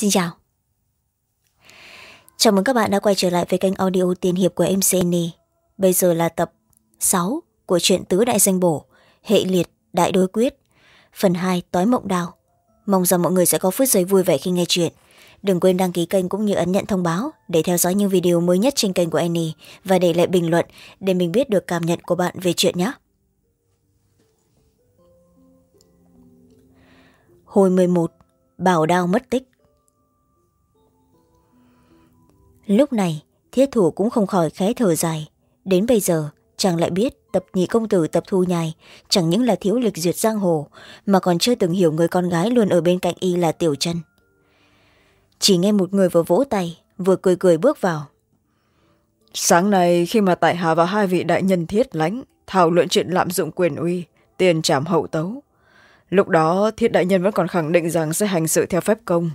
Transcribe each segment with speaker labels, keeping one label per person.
Speaker 1: xin chào. Chào mừng các bạn đã quay trở lại với kênh audio tiên hiệp của mcn bây giờ là tập sáu của truyện tứ đại danh bổ, hệ liệt, đại đối quyết. Phần hai tối mộng đào. Mong rằng mọi người sẽ có phút giây vui vẻ khi nghe chuyện. Đừng quên đăng ký kênh cũng như ấn nhận thông báo để theo dõi những video mới nhất trên kênh của annie và để lại bình luận để mình biết được cảm nhận của bạn về chuyện nhé. Hồi một, bảo đao mất tích. Lúc này, thiết thủ cũng không khỏi khé thở dài. Đến bây giờ, chàng lại biết tập nhị công tử, tập thu nhài chẳng những là thiếu lịch duyệt giang hồ, mà còn chưa từng hiểu người con gái luôn ở bên cạnh y là tiểu chân chỉ nghe một người vừa vỗ tay, vừa cười cười bước vào.
Speaker 2: Sáng nay khi mà tại hạ và hai vị đại nhân thiết lãnh, thảo luận chuyện lạm dụng quyền uy, tiền trảm hậu tấu. Lúc đó, thiết đại nhân vẫn còn khẳng định rằng sẽ hành sự theo phép công.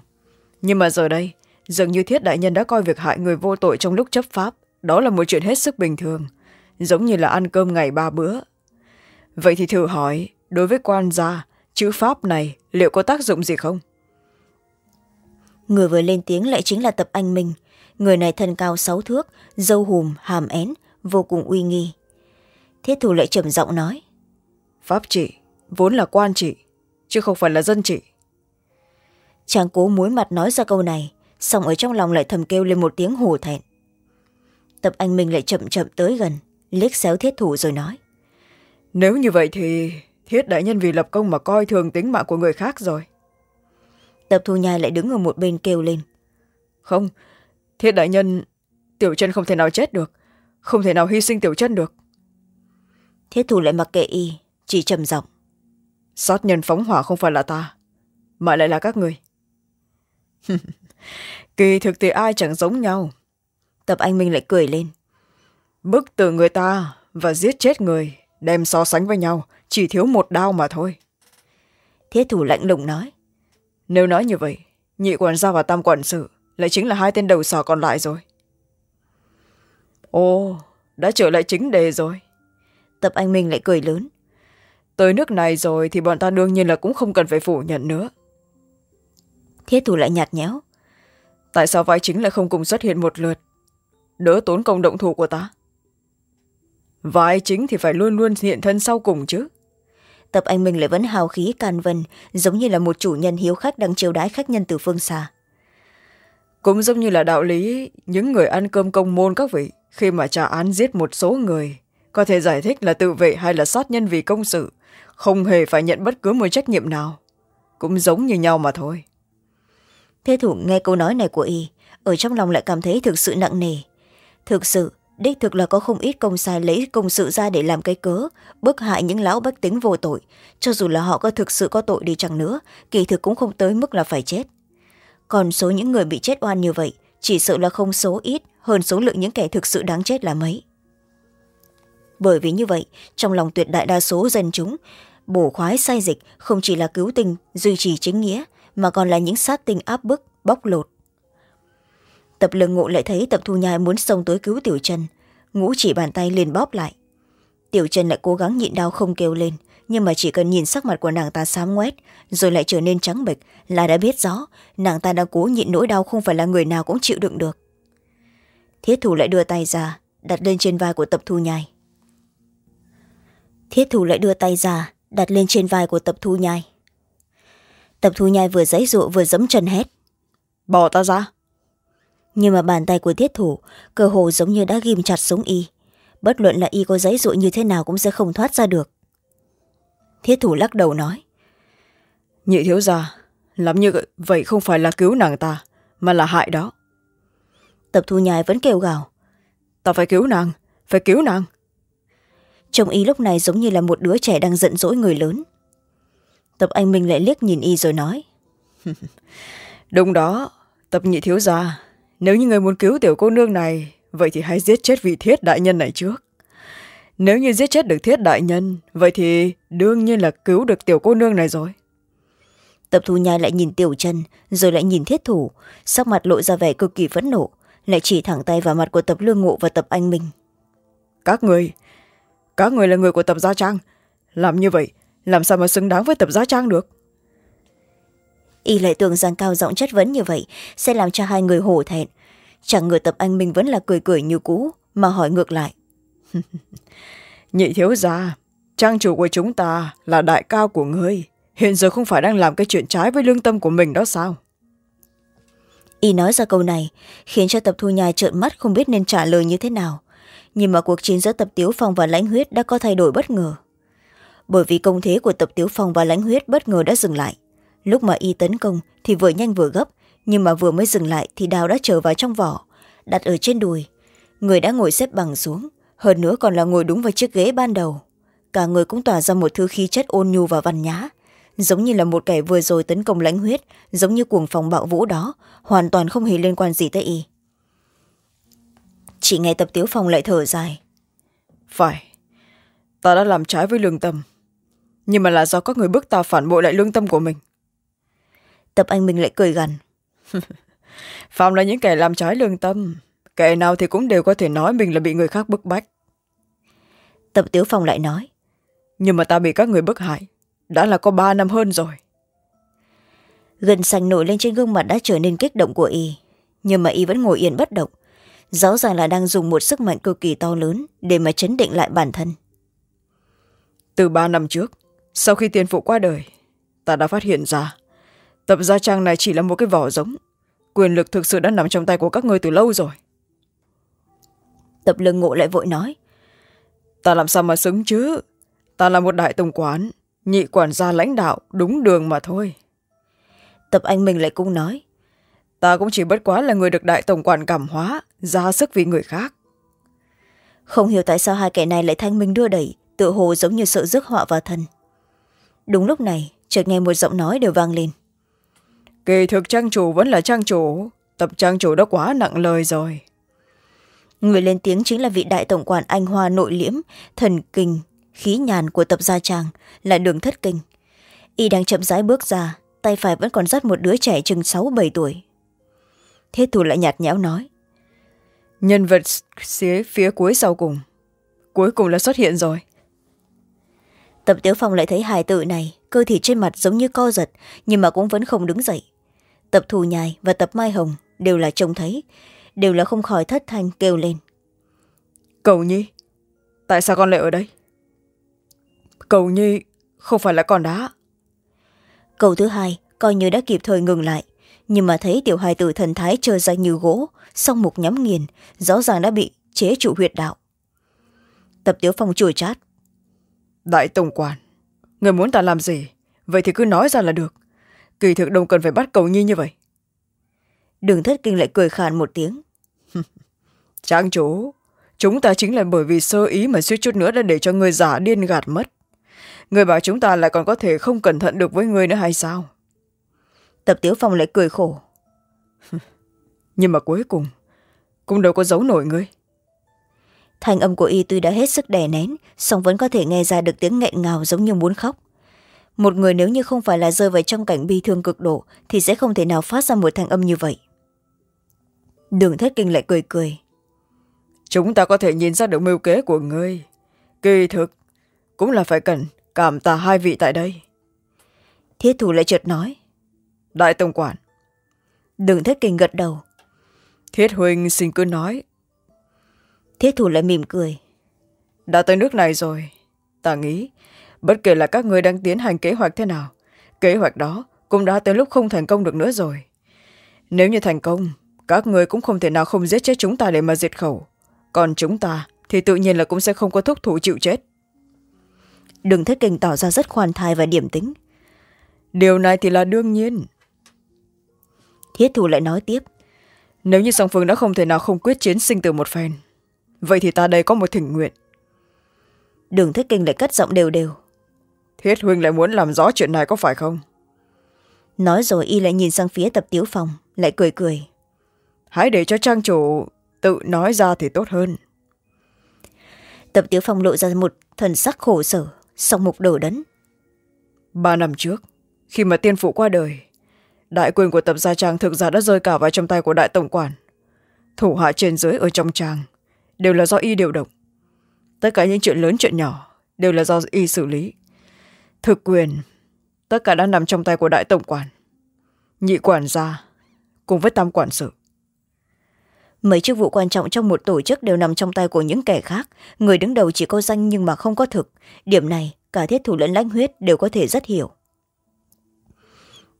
Speaker 2: Nhưng mà giờ đây dường như thiết đại nhân đã coi việc hại người vô tội trong lúc chấp pháp. Đó là một chuyện hết sức bình thường giống như là ăn cơm ngày ba bữa. Vậy thì thử hỏi đối với quan gia chữ pháp này liệu có tác dụng gì không?
Speaker 1: Người vừa lên tiếng lại chính là tập anh minh. Người này thân cao sáu thước dâu hùm hàm én vô cùng uy nghi. Thiết thủ lại trầm giọng nói.
Speaker 2: Pháp trị vốn là quan trị chứ không phải là dân trị
Speaker 1: chàng cố muối mặt nói ra câu này xong ở trong lòng lại thầm kêu lên một tiếng hổ thẹn. Tập anh minh lại chậm chậm tới gần liếc xéo thiết thủ rồi nói.
Speaker 2: Nếu như vậy thì thiết đại nhân vì lập công mà coi thường tính mạng của người khác rồi.
Speaker 1: Tập thu nhai lại đứng ở một bên kêu lên.
Speaker 2: Không thiết đại nhân tiểu chân không thể nào chết được. Không thể nào hy sinh tiểu chân được.
Speaker 1: Thiết thủ lại mặc kệ y chỉ trầm giọng.
Speaker 2: Sát nhân phóng hỏa không phải là ta mà lại là các người kỳ thực thì ai chẳng giống nhau.
Speaker 1: Tập anh minh lại cười lên.
Speaker 2: Bức tử người ta và giết chết người, đem so sánh với nhau, chỉ thiếu một đao mà thôi.
Speaker 1: Thiết thủ lạnh lùng nói.
Speaker 2: Nếu nói như vậy, nhị quản gia và tam quản sự lại chính là hai tên đầu sò còn lại rồi. Ồ, đã trở lại chính đề rồi.
Speaker 1: Tập anh minh lại cười lớn.
Speaker 2: Tới nước này rồi thì bọn ta đương nhiên là cũng không cần phải phủ nhận nữa.
Speaker 1: Thiết thủ lại nhạt nhẽo
Speaker 2: tại sao vai chính lại không cùng xuất hiện một lượt? Đỡ tốn công động thủ của ta. Vai chính thì phải luôn luôn hiện thân sau cùng chứ.
Speaker 1: Tập anh minh lại vẫn hào khí can vân giống như là một chủ nhân hiếu khách đang chiêu đái khách nhân từ phương xa.
Speaker 2: Cũng giống như là đạo lý những người ăn cơm công môn các vị khi mà trả án giết một số người có thể giải thích là tự vệ hay là sát nhân vì công sự không hề phải nhận bất cứ một trách nhiệm nào. Cũng giống như nhau mà thôi
Speaker 1: thế thủ nghe câu nói này của y, ở trong lòng lại cảm thấy thực sự nặng nề. Thực sự, đích thực là có không ít công sai lấy công sự ra để làm cái cớ, bức hại những lão bách tính vô tội. Cho dù là họ có thực sự có tội đi chăng nữa, kỳ thực cũng không tới mức là phải chết. Còn số những người bị chết oan như vậy, chỉ sợ là không số ít hơn số lượng những kẻ thực sự đáng chết là mấy. Bởi vì như vậy, trong lòng tuyệt đại đa số dân chúng, bổ khoái sai dịch không chỉ là cứu tình duy trì chính nghĩa mà còn là những sát tinh áp bức, bóc lột. Tập lương ngộ lại thấy tập thu nhai muốn xông tới cứu tiểu chân ngũ chỉ bàn tay liền bóp lại. Tiểu chân lại cố gắng nhịn đau không kêu lên, nhưng mà chỉ cần nhìn sắc mặt của nàng ta xám ngoét, rồi lại trở nên trắng bệch, là đã biết rõ, nàng ta đang cố nhịn nỗi đau không phải là người nào cũng chịu đựng được. Thiết thủ lại đưa tay ra, đặt lên trên vai của tập thu nhai. Thiết thủ lại đưa tay ra, đặt lên trên vai của tập thu nhai tập thu nhai vừa giấy dụa vừa giấm chân hét.
Speaker 2: Bỏ ta ra.
Speaker 1: Nhưng mà bàn tay của thiết thủ cơ hồ giống như đã ghim chặt sống y. Bất luận là y có giấy dụa như thế nào cũng sẽ không thoát ra được. Thiết thủ lắc đầu nói
Speaker 2: nhị thiếu gia làm như vậy không phải là cứu nàng ta mà là hại đó.
Speaker 1: Tập thu nhai vẫn kêu gào
Speaker 2: ta phải cứu nàng phải cứu nàng.
Speaker 1: Chồng y lúc này giống như là một đứa trẻ đang giận dỗi người lớn tập anh minh lại liếc nhìn y rồi nói.
Speaker 2: Đúng đó tập nhị thiếu gia. Nếu như người muốn cứu tiểu cô nương này vậy thì hãy giết chết vị thiết đại nhân này trước. Nếu như giết chết được thiết đại nhân vậy thì đương nhiên là cứu được tiểu cô nương này rồi.
Speaker 1: Tập thu nhai lại nhìn tiểu chân rồi lại nhìn thiết thủ. Sắc mặt lộ ra vẻ cực kỳ phẫn nộ lại chỉ thẳng tay vào mặt của tập lương ngộ và tập anh minh.
Speaker 2: Các người các người là người của tập gia trang. Làm như vậy làm sao mà xứng đáng với tập gia trang được?
Speaker 1: Y lại tưởng rằng cao giọng chất vấn như vậy sẽ làm cho hai người hổ thẹn. Chẳng ngờ tập anh minh vẫn là cười cười như cũ mà hỏi ngược lại.
Speaker 2: Nhị thiếu gia trang chủ của chúng ta là đại cao của ngươi. Hiện giờ không phải đang làm cái chuyện trái với lương tâm của mình đó sao?
Speaker 1: Y nói ra câu này khiến cho tập thu nhai trợn mắt không biết nên trả lời như thế nào. Nhưng mà cuộc chiến giữa tập tiếu phong và lãnh huyết đã có thay đổi bất ngờ bởi vì công thế của tập tiếu phong và lãnh huyết bất ngờ đã dừng lại. Lúc mà y tấn công thì vừa nhanh vừa gấp, nhưng mà vừa mới dừng lại thì đào đã trở vào trong vỏ, đặt ở trên đùi. Người đã ngồi xếp bằng xuống, hơn nữa còn là ngồi đúng vào chiếc ghế ban đầu. Cả người cũng tỏa ra một thứ khí chất ôn nhu và văn nhã, giống như là một kẻ vừa rồi tấn công lãnh huyết, giống như cuồng phòng bạo vũ đó, hoàn toàn không hề liên quan gì tới y. Chỉ nghe tập tiếu phong lại thở dài.
Speaker 2: Phải, ta đã làm trái với lương tâm nhưng mà là do các người bức ta phản bội lại lương tâm của mình.
Speaker 1: Tập anh minh lại cười gằn.
Speaker 2: Phạm là những kẻ làm trái lương tâm. Kẻ nào thì cũng đều có thể nói mình là bị người khác bức bách.
Speaker 1: Tập tiếu phong lại nói.
Speaker 2: Nhưng mà ta bị các người bức hại. Đã là có ba năm hơn rồi.
Speaker 1: Gần sành nổi lên trên gương mặt đã trở nên kích động của y. Nhưng mà y vẫn ngồi yên bất động. Rõ ràng là đang dùng một sức mạnh cực kỳ to lớn để mà chấn định lại bản thân.
Speaker 2: Từ ba năm trước sau khi tiên phụ qua đời ta đã phát hiện ra tập gia trang này chỉ là một cái vỏ giống. Quyền lực thực sự đã nằm trong tay của các ngươi từ lâu rồi.
Speaker 1: Tập lương ngộ lại vội nói
Speaker 2: ta làm sao mà xứng chứ? Ta là một đại tổng quán nhị quản gia lãnh đạo đúng đường mà thôi.
Speaker 1: Tập anh mình lại cũng nói
Speaker 2: ta cũng chỉ bất quá là người được đại tổng quản cảm hóa ra sức vì người khác.
Speaker 1: Không hiểu tại sao hai kẻ này lại thanh minh đưa đẩy tự hồ giống như sợ rước họa vào thân đúng lúc này chợt nghe một giọng nói đều vang lên.
Speaker 2: Kỳ thực trang chủ vẫn là trang chủ tập trang chủ đã quá nặng lời rồi.
Speaker 1: Người lên tiếng chính là vị đại tổng quản anh hoa nội liễm thần kinh khí nhàn của tập gia trang là đường thất kinh. Y đang chậm rãi bước ra tay phải vẫn còn dắt một đứa trẻ chừng sáu bảy tuổi. Thế thủ lại nhạt nhẽo nói
Speaker 2: nhân vật phía, phía cuối sau cùng. Cuối cùng là xuất hiện rồi
Speaker 1: tập tiếu phong lại thấy hài tự này cơ thể trên mặt giống như co giật nhưng mà cũng vẫn không đứng dậy. Tập thù nhài và tập mai hồng đều là trông thấy đều là không khỏi thất thanh kêu lên.
Speaker 2: Cầu nhi tại sao con lại ở đây? Cầu nhi không phải là con đá.
Speaker 1: Câu thứ hai coi như đã kịp thời ngừng lại nhưng mà thấy tiểu hài tử thần thái trơ ra như gỗ song mục nhắm nghiền rõ ràng đã bị chế trụ huyệt đạo. Tập tiếu phong chùi chát
Speaker 2: đại tổng quản người muốn ta làm gì? Vậy thì cứ nói ra là được. Kỳ thực đâu cần phải bắt cầu nhi như vậy.
Speaker 1: Đường thất kinh lại cười khàn một tiếng.
Speaker 2: Trang chủ chúng ta chính là bởi vì sơ ý mà suýt chút nữa đã để cho người giả điên gạt mất. Người bảo chúng ta lại còn có thể không cẩn thận được với người nữa hay sao?
Speaker 1: Tập tiếu phong lại cười khổ.
Speaker 2: Nhưng mà cuối cùng cũng đâu có giấu nổi ngươi
Speaker 1: thanh âm của y tuy đã hết sức đè nén song vẫn có thể nghe ra được tiếng nghẹn ngào giống như muốn khóc. Một người nếu như không phải là rơi vào trong cảnh bi thương cực độ thì sẽ không thể nào phát ra một thanh âm như vậy. Đường thất kinh lại cười cười.
Speaker 2: Chúng ta có thể nhìn ra được mưu kế của ngươi. Kỳ thực cũng là phải cần cảm tạ hai vị tại đây.
Speaker 1: Thiết thủ lại chợt nói.
Speaker 2: Đại tổng quản.
Speaker 1: Đường thất kinh gật đầu.
Speaker 2: Thiết huynh xin cứ nói
Speaker 1: thiết thủ lại mỉm cười.
Speaker 2: Đã tới nước này rồi. Ta nghĩ bất kể là các người đang tiến hành kế hoạch thế nào kế hoạch đó cũng đã tới lúc không thành công được nữa rồi. Nếu như thành công các người cũng không thể nào không giết chết chúng ta để mà diệt khẩu. Còn chúng ta thì tự nhiên là cũng sẽ không có thúc thủ chịu chết.
Speaker 1: Đừng thất kinh tỏ ra rất khoan thai và điểm tính
Speaker 2: điều này thì là đương nhiên.
Speaker 1: Thiết thủ lại nói tiếp.
Speaker 2: Nếu như song phương đã không thể nào không quyết chiến sinh từ một phen vậy thì ta đây có một thỉnh nguyện.
Speaker 1: Đường thất kinh lại cất giọng đều đều.
Speaker 2: Thiết huynh lại muốn làm rõ chuyện này có phải không?
Speaker 1: Nói rồi y lại nhìn sang phía tập tiếu phòng lại cười cười.
Speaker 2: Hãy để cho trang chủ tự nói ra thì tốt hơn.
Speaker 1: Tập tiếu phong lộ ra một thần sắc khổ sở song mục đổ đấn.
Speaker 2: Ba năm trước khi mà tiên phụ qua đời đại quyền của tập gia trang thực ra đã rơi cả vào trong tay của đại tổng quản. Thủ hạ trên dưới ở trong trang đều là do y điều động. Tất cả những chuyện lớn chuyện nhỏ đều là do y xử lý. Thực quyền tất cả đã nằm trong tay của đại tổng quản. Nhị quản gia cùng với tam quản sự.
Speaker 1: Mấy chức vụ quan trọng trong một tổ chức đều nằm trong tay của những kẻ khác. Người đứng đầu chỉ có danh nhưng mà không có thực. Điểm này cả thiết thủ lẫn lãnh huyết đều có thể rất hiểu.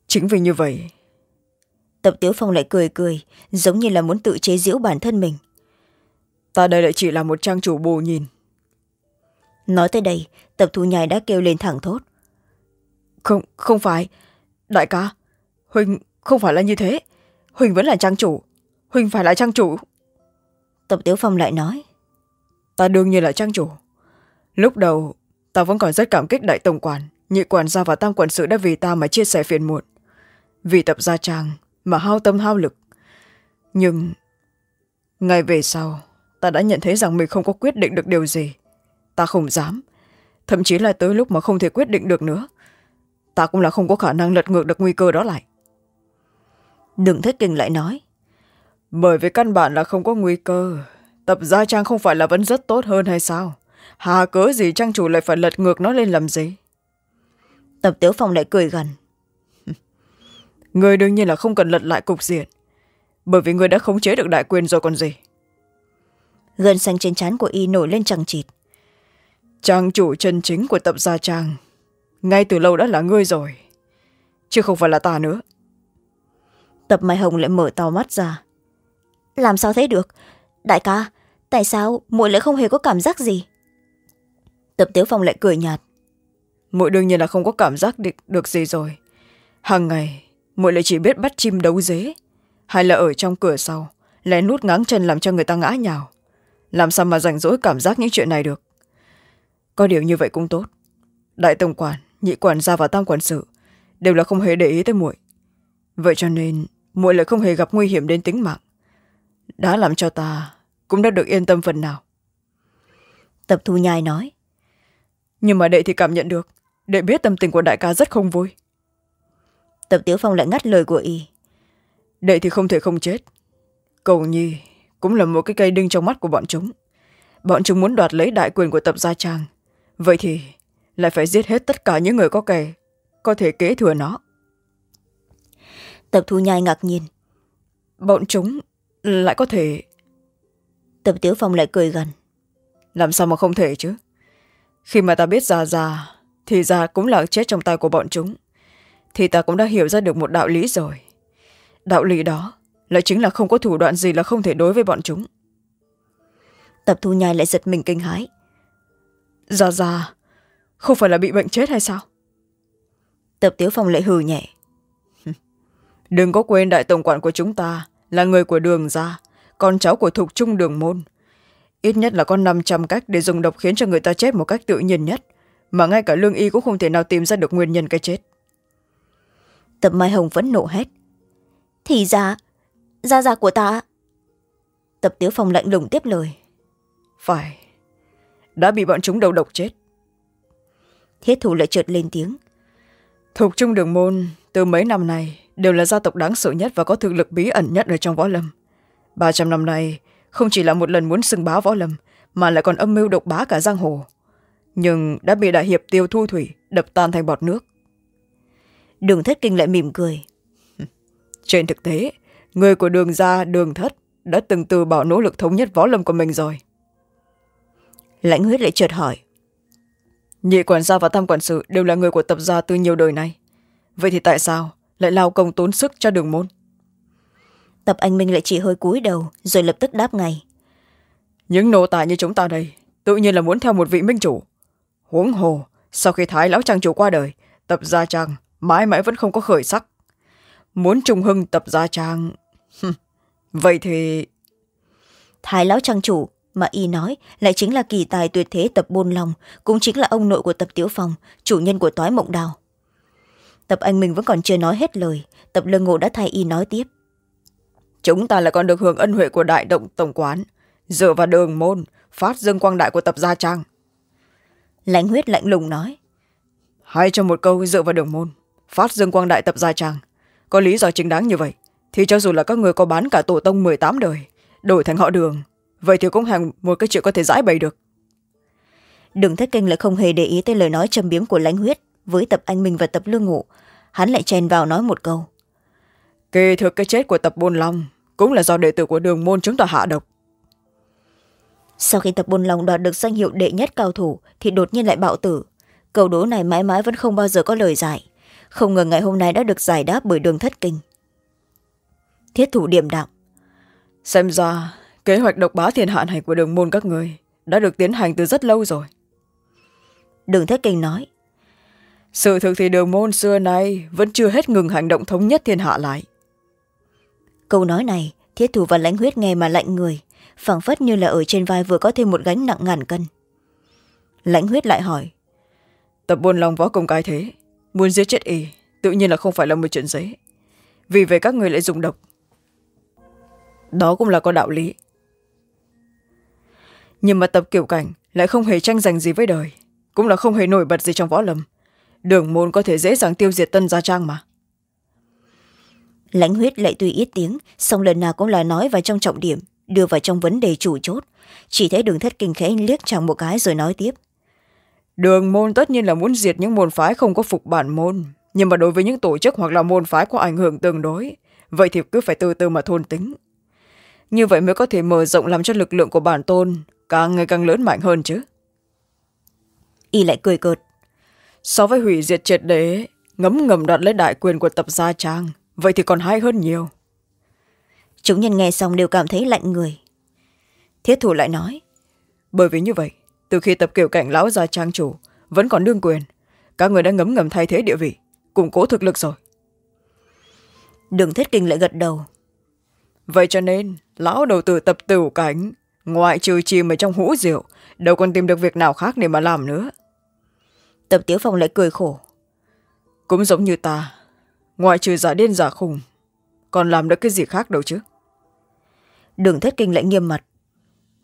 Speaker 2: Chính vì như vậy
Speaker 1: tập tiếu phong lại cười cười giống như là muốn tự chế giễu bản thân mình
Speaker 2: ta đây lại chỉ là một trang chủ bù nhìn.
Speaker 1: Nói tới đây tập thu nhai đã kêu lên thẳng thốt.
Speaker 2: Không không phải. Đại ca huỳnh không phải là như thế. Huỳnh vẫn là trang chủ. Huỳnh phải là trang chủ.
Speaker 1: Tập tiếu phong lại nói.
Speaker 2: Ta đương nhiên là trang chủ. Lúc đầu ta vẫn còn rất cảm kích đại tổng quản. Nhị quản gia và tam quản sự đã vì ta mà chia sẻ phiền muộn. Vì tập gia trang mà hao tâm hao lực. Nhưng ngày về sau ta đã nhận thấy rằng mình không có quyết định được điều gì. Ta không dám. Thậm chí là tới lúc mà không thể quyết định được nữa, ta cũng là không có khả năng lật ngược được nguy cơ đó lại.
Speaker 1: Đừng thất kinh lại nói,
Speaker 2: bởi vì căn bản là không có nguy cơ, tập gia trang không phải là vẫn rất tốt hơn hay sao? Hà cớ gì trang chủ lại phải lật ngược nó lên làm gì?
Speaker 1: Tập tiếu phong lại cười gần
Speaker 2: người đương nhiên là không cần lật lại cục diện, bởi vì người đã khống chế được đại quyền rồi còn gì
Speaker 1: gân xanh trên trán của y nổi lên chẳng chịt.
Speaker 2: Trang chủ chân chính của tập gia trang ngay từ lâu đã là ngươi rồi chứ không phải là ta nữa.
Speaker 1: Tập mai hồng lại mở to mắt ra. Làm sao thế được? Đại ca tại sao muội lại không hề có cảm giác gì? Tập tiếu phong lại cười nhạt.
Speaker 2: Muội đương nhiên là không có cảm giác được, được gì rồi. Hàng ngày muội lại chỉ biết bắt chim đấu dế hay là ở trong cửa sau lén nút ngáng chân làm cho người ta ngã nhào làm sao mà rảnh rỗi cảm giác những chuyện này được? Có điều như vậy cũng tốt. Đại tổng quản nhị quản gia và tam quản sự đều là không hề để ý tới muội. Vậy cho nên muội lại không hề gặp nguy hiểm đến tính mạng. Đã làm cho ta cũng đã được yên tâm phần nào.
Speaker 1: Tập thu nhai nói.
Speaker 2: Nhưng mà đệ thì cảm nhận được đệ biết tâm tình của đại ca rất không vui.
Speaker 1: Tập tiếu phong lại ngắt lời của y.
Speaker 2: Đệ thì không thể không chết. Cầu nhi cũng là một cái cây đinh trong mắt của bọn chúng. Bọn chúng muốn đoạt lấy đại quyền của tập gia trang vậy thì lại phải giết hết tất cả những người có kẻ có thể kế thừa nó.
Speaker 1: Tập thu nhai ngạc nhiên.
Speaker 2: Bọn chúng lại có thể
Speaker 1: tập tiếu phong lại cười gần.
Speaker 2: Làm sao mà không thể chứ? Khi mà ta biết già già thì già cũng là chết trong tay của bọn chúng thì ta cũng đã hiểu ra được một đạo lý rồi. Đạo lý đó lại chính là không có thủ đoạn gì là không thể đối với bọn chúng.
Speaker 1: Tập thu nhai lại giật mình kinh hãi.
Speaker 2: Già già không phải là bị bệnh chết hay sao?
Speaker 1: Tập tiếu phong lại hừ nhẹ.
Speaker 2: Đừng có quên đại tổng quản của chúng ta là người của đường gia con cháu của thục trung đường môn. Ít nhất là có năm trăm cách để dùng độc khiến cho người ta chết một cách tự nhiên nhất mà ngay cả lương y cũng không thể nào tìm ra được nguyên nhân cái chết.
Speaker 1: Tập mai hồng vẫn nộ hét. Thì ra gia gia của ta tập tiếu phong lạnh lùng tiếp lời.
Speaker 2: Phải đã bị bọn chúng đầu độc chết.
Speaker 1: Thiết thủ lại chợt lên tiếng.
Speaker 2: Thục trung đường môn từ mấy năm nay đều là gia tộc đáng sợ nhất và có thực lực bí ẩn nhất ở trong võ lâm. Ba trăm năm nay không chỉ là một lần muốn xưng bá võ lâm mà lại còn âm mưu độc bá cả giang hồ. Nhưng đã bị đại hiệp tiêu thu thủy đập tan thành bọt nước.
Speaker 1: Đường thất kinh lại mỉm cười.
Speaker 2: Trên thực tế người của đường gia đường thất đã từng từ bỏ nỗ lực thống nhất võ lâm của mình rồi.
Speaker 1: Lãnh huyết lại chợt hỏi.
Speaker 2: Nhị quản gia và tam quản sự đều là người của tập gia từ nhiều đời nay. Vậy thì tại sao lại lao công tốn sức cho đường môn?
Speaker 1: Tập anh minh lại chỉ hơi cúi đầu rồi lập tức đáp ngay.
Speaker 2: Những nô tài như chúng ta đây tự nhiên là muốn theo một vị minh chủ. Huống hồ sau khi thái lão trang chủ qua đời tập gia trang mãi mãi vẫn không có khởi sắc. Muốn trung hưng tập gia trang vậy thì
Speaker 1: thái lão trang chủ mà y nói lại chính là kỳ tài tuyệt thế tập bôn lòng cũng chính là ông nội của tập tiếu phong chủ nhân của toái mộng đào. Tập anh minh vẫn còn chưa nói hết lời tập lương ngộ đã thay y nói tiếp.
Speaker 2: Chúng ta lại còn được hưởng ân huệ của đại động tổng quán dựa vào đường môn phát dương quang đại của tập gia trang.
Speaker 1: Lãnh huyết lạnh lùng nói
Speaker 2: hay cho một câu dựa vào đường môn phát dương quang đại tập gia trang. Có lý do chính đáng như vậy thì cho dù là các người có bán cả tổ tông m tám đời đổi thành họ đường vậy thì cũng hàng một cái chuyện có thể giải bày được.
Speaker 1: Đường thất kinh lại không hề để ý tới lời nói châm biếm của lãnh huyết với tập anh minh và tập lương ngụ. Hắn lại chen vào nói một câu.
Speaker 2: Kỳ thực cái chết của tập bôn long cũng là do đệ tử của đường môn chúng ta hạ độc.
Speaker 1: Sau khi tập bôn long đoạt được danh hiệu đệ nhất cao thủ thì đột nhiên lại bạo tử. Câu đố này mãi mãi vẫn không bao giờ có lời giải. Không ngờ ngày hôm nay đã được giải đáp bởi đường thất kinh thiết thủ điểm đạo
Speaker 2: xem ra kế hoạch độc bá thiên hạ này của đường môn các người đã được tiến hành từ rất lâu rồi.
Speaker 1: Đường thất kinh nói
Speaker 2: sự thực thì đường môn xưa nay vẫn chưa hết ngừng hành động thống nhất thiên hạ lại.
Speaker 1: Câu nói này thiết thủ và lãnh huyết nghe mà lạnh người phảng phất như là ở trên vai vừa có thêm một gánh nặng ngàn cân. Lãnh huyết lại hỏi
Speaker 2: tập buôn lòng võ công cái thế muốn giết chết y tự nhiên là không phải là một chuyện dễ. Vì vậy các người lại dùng độc đó cũng là có đạo lý. Nhưng mà tập kiểu cảnh lại không hề tranh giành gì với đời cũng là không hề nổi bật gì trong võ lâm. Đường môn có thể dễ dàng tiêu diệt tân gia trang mà.
Speaker 1: Lãnh huyết lại tuy ít tiếng song lần nào cũng là nói vào trong trọng điểm đưa vào trong vấn đề chủ chốt. Chỉ thấy đường thất kinh khẽ liếc chàng một cái rồi nói tiếp.
Speaker 2: Đường môn tất nhiên là muốn diệt những môn phái không có phục bản môn nhưng mà đối với những tổ chức hoặc là môn phái có ảnh hưởng tương đối vậy thì cứ phải từ từ mà thôn tính như vậy mới có thể mở rộng làm cho lực lượng của bản tôn càng ngày càng lớn mạnh hơn chứ.
Speaker 1: Y lại cười cợt.
Speaker 2: So với hủy diệt triệt đế ngấm ngầm đoạt lấy đại quyền của tập gia trang vậy thì còn hay hơn nhiều.
Speaker 1: Chúng nhân nghe xong đều cảm thấy lạnh người. Thiết thủ lại nói
Speaker 2: bởi vì như vậy từ khi tập kiểu cảnh lão gia trang chủ vẫn còn đương quyền các người đã ngấm ngầm thay thế địa vị củng cố thực lực rồi.
Speaker 1: Đường thiết kinh lại gật đầu
Speaker 2: vậy cho nên lão đầu tử tập tửu cảnh ngoại trừ chìm ở trong hũ rượu đâu còn tìm được việc nào khác để mà làm nữa.
Speaker 1: Tập tiếu phong lại cười khổ.
Speaker 2: Cũng giống như ta ngoại trừ giả điên giả khùng còn làm được cái gì khác đâu chứ?
Speaker 1: Đường thất kinh lại nghiêm mặt.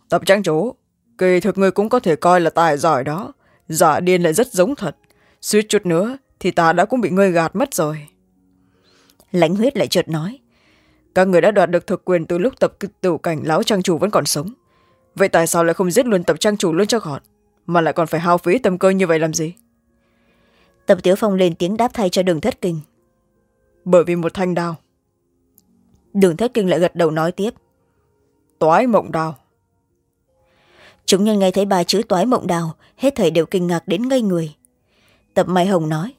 Speaker 2: Tập trang chủ kỳ thực người cũng có thể coi là tài giỏi đó giả điên lại rất giống thật. Suýt chút nữa thì ta đã cũng bị ngươi gạt mất rồi.
Speaker 1: Lãnh huyết lại chợt nói
Speaker 2: các người đã đoạt được thực quyền từ lúc tập tử cảnh lão trang chủ vẫn còn sống. Vậy tại sao lại không giết luôn tập trang chủ luôn cho gọn mà lại còn phải hao phí tâm cơ như vậy làm gì?
Speaker 1: Tập tiếu phong lên tiếng đáp thay cho đường thất kinh.
Speaker 2: Bởi vì một thanh đao.
Speaker 1: Đường thất kinh lại gật đầu nói tiếp.
Speaker 2: Toái mộng đao.
Speaker 1: Chúng nhân nghe thấy ba chữ toái mộng đào hết thầy đều kinh ngạc đến ngây người. Tập mai hồng nói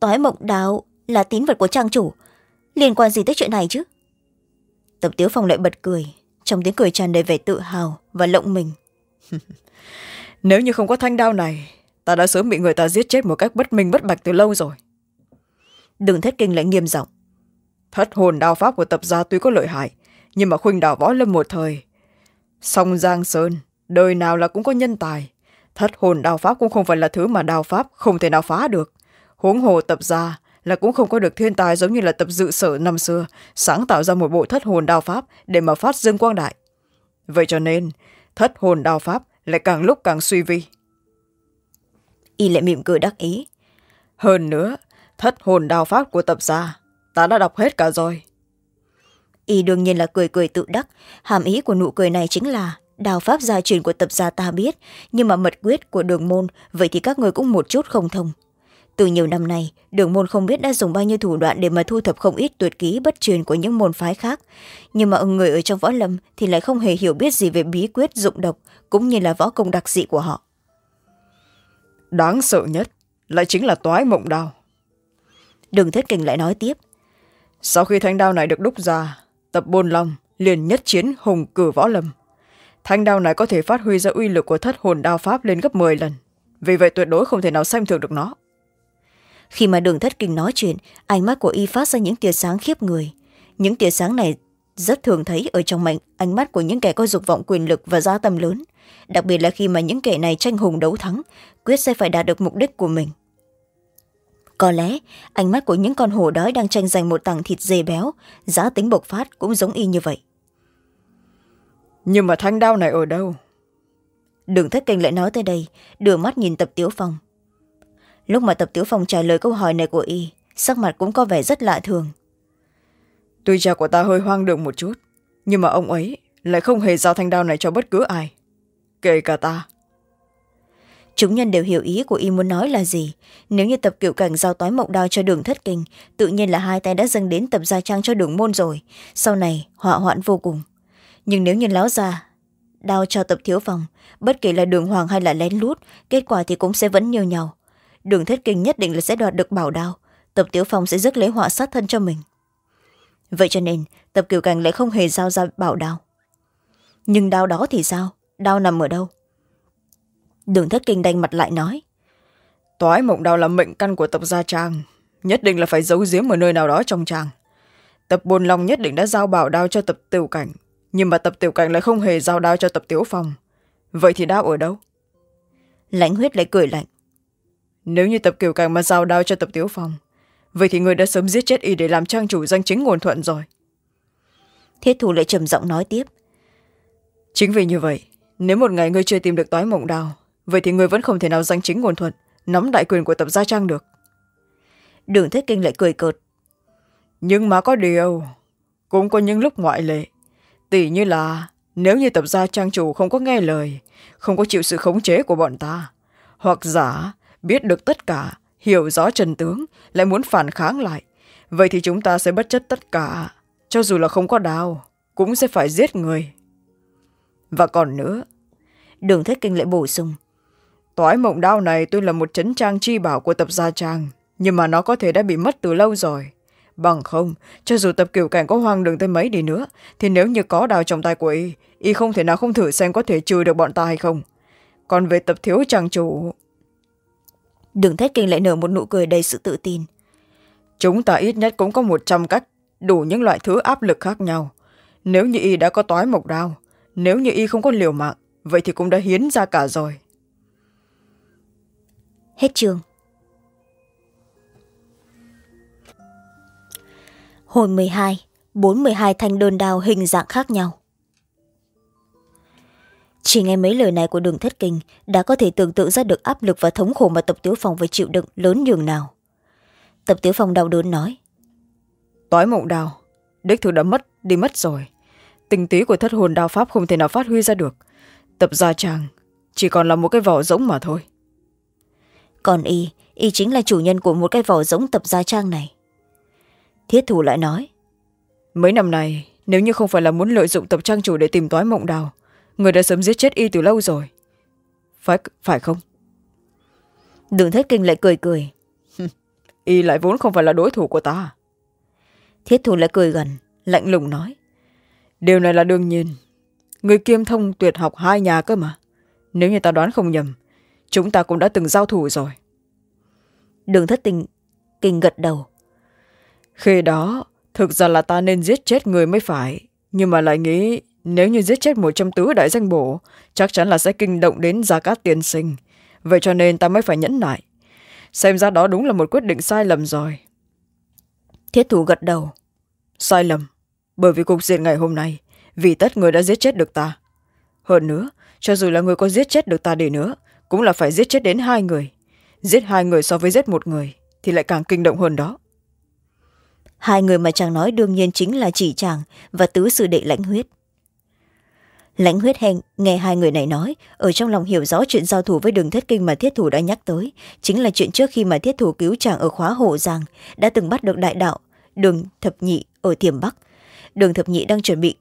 Speaker 1: toái mộng đào là tín vật của trang chủ liên quan gì tới chuyện này chứ? Tập tiếu phong lại bật cười trong tiếng cười tràn đầy vẻ tự hào và lộng mình.
Speaker 2: Nếu như không có thanh đao này ta đã sớm bị người ta giết chết một cách bất minh bất bạch từ lâu rồi.
Speaker 1: Đừng thất kinh lại nghiêm giọng.
Speaker 2: Thất hồn đao pháp của tập gia tuy có lợi hại nhưng mà khuynh đảo võ lâm một thời. Song giang sơn đời nào là cũng có nhân tài. Thất hồn đao pháp cũng không phải là thứ mà đao pháp không thể nào phá được. Huống hồ tập gia là cũng không có được thiên tài giống như là tập dự sở năm xưa sáng tạo ra một bộ thất hồn đao pháp để mà phát dương quang đại. Vậy cho nên thất hồn đao pháp lại càng lúc càng suy vi.
Speaker 1: Y lại mỉm cười đắc ý.
Speaker 2: Hơn nữa thất hồn đao pháp của tập gia ta đã đọc hết cả rồi.
Speaker 1: Y đương nhiên là cười cười tự đắc. Hàm ý của nụ cười này chính là đào pháp gia truyền của tập gia ta biết nhưng mà mật quyết của đường môn vậy thì các người cũng một chút không thông từ nhiều năm nay đường môn không biết đã dùng bao nhiêu thủ đoạn để mà thu thập không ít tuyệt ký bất truyền của những môn phái khác. Nhưng mà người ở trong võ lâm thì lại không hề hiểu biết gì về bí quyết dụng độc cũng như là võ công đặc dị của họ.
Speaker 2: Đáng sợ nhất lại chính là toái mộng đao.
Speaker 1: Đường thất kình lại nói tiếp.
Speaker 2: Sau khi thanh đao này được đúc ra tập bôn long liền nhất chiến hùng cử võ lâm. Thanh đao này có thể phát huy ra uy lực của thất hồn đao pháp lên gấp m lần. Vì vậy tuyệt đối không thể nào xem thường được nó
Speaker 1: khi mà đường thất kinh nói chuyện ánh mắt của y phát ra những tia sáng khiếp người. Những tia sáng này rất thường thấy ở trong mạnh ánh mắt của những kẻ có dục vọng quyền lực và gia tâm lớn. Đặc biệt là khi mà những kẻ này tranh hùng đấu thắng quyết sẽ phải đạt được mục đích của mình. Có lẽ ánh mắt của những con hổ đói đang tranh giành một tảng thịt dê béo giá tính bộc phát cũng giống y như vậy.
Speaker 2: Nhưng mà thanh đao này ở đâu?
Speaker 1: Đường thất kinh lại nói tới đây đưa mắt nhìn tập tiếu phong lúc mà tập tiếu phong trả lời câu hỏi này của y sắc mặt cũng có vẻ rất lạ thường.
Speaker 2: Tuy cha của ta hơi hoang đường một chút nhưng mà ông ấy lại không hề giao thanh đao này cho bất cứ ai kể cả ta.
Speaker 1: Chúng nhân đều hiểu ý của y muốn nói là gì. Nếu như tập cựu cảnh giao toái mộng đao cho đường thất kinh tự nhiên là hai tay đã dâng đến tập gia trang cho đường môn rồi. Sau này họa hoạn vô cùng. Nhưng nếu như láo ra đao cho tập thiếu phòng bất kể là đường hoàng hay là lén lút kết quả thì cũng sẽ vẫn như nhau đường thất kinh nhất định là sẽ đoạt được bảo đao. Tập tiếu phong sẽ rước lấy họa sát thân cho mình. Vậy cho nên tập kiều cảnh lại không hề giao ra bảo đao. Nhưng đao đó thì sao? Đao nằm ở đâu? Đường thất kinh đanh mặt lại nói.
Speaker 2: Toái mộng đao là mệnh căn của tập gia trang. Nhất định là phải giấu giếm ở nơi nào đó trong trang. Tập bồn long nhất định đã giao bảo đao cho tập tiểu cảnh. Nhưng mà tập tiểu cảnh lại không hề giao đao cho tập tiếu phong. Vậy thì đao ở đâu?
Speaker 1: Lãnh huyết lại cười lạnh
Speaker 2: nếu như tập kiều cảnh mà giao đao cho tập tiếu phong vậy thì người đã sớm giết chết y để làm trang chủ danh chính nguồn thuận rồi.
Speaker 1: Thiết thủ lại trầm giọng nói tiếp.
Speaker 2: Chính vì như vậy nếu một ngày ngươi chưa tìm được toái mộng đao vậy thì ngươi vẫn không thể nào danh chính nguồn thuận nắm đại quyền của tập gia trang được.
Speaker 1: Đường thế kinh lại cười cợt.
Speaker 2: Nhưng mà có điều cũng có những lúc ngoại lệ. Tỷ như là nếu như tập gia trang chủ không có nghe lời không có chịu sự khống chế của bọn ta hoặc giả biết được tất cả hiểu rõ trần tướng lại muốn phản kháng lại. Vậy thì chúng ta sẽ bất chấp tất cả cho dù là không có đao cũng sẽ phải giết người. Và còn nữa
Speaker 1: đường thất kinh lại bổ sung.
Speaker 2: Toái mộng đao này tuy là một chấn trang chi bảo của tập gia trang nhưng mà nó có thể đã bị mất từ lâu rồi. Bằng không cho dù tập kiểu cảnh có hoang đường tới mấy đi nữa thì nếu như có đao trong tay của y y không thể nào không thử xem có thể trừ được bọn ta hay không. Còn về tập thiếu trang chủ
Speaker 1: đường thét kinh lại nở một nụ cười đầy sự tự tin.
Speaker 2: Chúng ta ít nhất cũng có một trăm cách đủ những loại thứ áp lực khác nhau. Nếu như y đã có toái mộc đao nếu như y không có liều mạng vậy thì cũng đã hiến ra cả rồi.
Speaker 1: Hết chương. Hồi m hai bốn m hai thanh đơn đao hình dạng khác nhau chỉ nghe mấy lời này của đường thất kinh đã có thể tưởng tượng ra được áp lực và thống khổ mà tập tiếu phòng phải chịu đựng lớn nhường nào. Tập tiếu phòng đau đớn nói
Speaker 2: tối mộng đào đích thực đã mất đi mất rồi. Tình tí của thất hồn đao pháp không thể nào phát huy ra được. Tập gia tràng chỉ còn là một cái vỏ giống mà thôi.
Speaker 1: Còn y y chính là chủ nhân của một cái vỏ giống tập gia trang này. Thiết thủ lại nói
Speaker 2: mấy năm này nếu như không phải là muốn lợi dụng tập trang chủ để tìm toái mộng đào người đã sớm giết chết y từ lâu rồi. Phải phải không?
Speaker 1: Đường thất kinh lại cười cười.
Speaker 2: Y lại vốn không phải là đối thủ của ta.
Speaker 1: Thiết thủ lại cười gần lạnh lùng nói.
Speaker 2: Điều này là đương nhiên. Người kiêm thông tuyệt học hai nhà cơ mà. Nếu như ta đoán không nhầm chúng ta cũng đã từng giao thủ rồi.
Speaker 1: Đường thất tình kinh gật đầu.
Speaker 2: Khi đó thực ra là ta nên giết chết người mới phải nhưng mà lại nghĩ nếu như giết chết một trong tứ đại danh bổ chắc chắn là sẽ kinh động đến gia cát tiên sinh. Vậy cho nên ta mới phải nhẫn nại. Xem ra đó đúng là một quyết định sai lầm rồi.
Speaker 1: Thiết thủ gật đầu.
Speaker 2: Sai lầm bởi vì cục diện ngày hôm nay vì tất người đã giết chết được ta. Hơn nữa cho dù là người có giết chết được ta đi nữa cũng là phải giết chết đến hai người. Giết hai người so với giết một người thì lại càng kinh động hơn đó.
Speaker 1: Hai người mà chàng nói đương nhiên chính là chỉ chàng và tứ sư đệ lãnh huyết lãnh huyết hẹn nghe hai người này nói, ở trong lòng hiểu rõ chuyện giao thủ với đường thất kinh mà thiết thủ đã nhắc tới, chính là chuyện trước khi mà thiết thủ cứu chàng ở khóa hộ giang, đã từng bắt được đại đạo đường thập nhị ở thiểm bắc. Đường thập nhị đang chuẩn bị